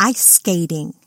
ice skating.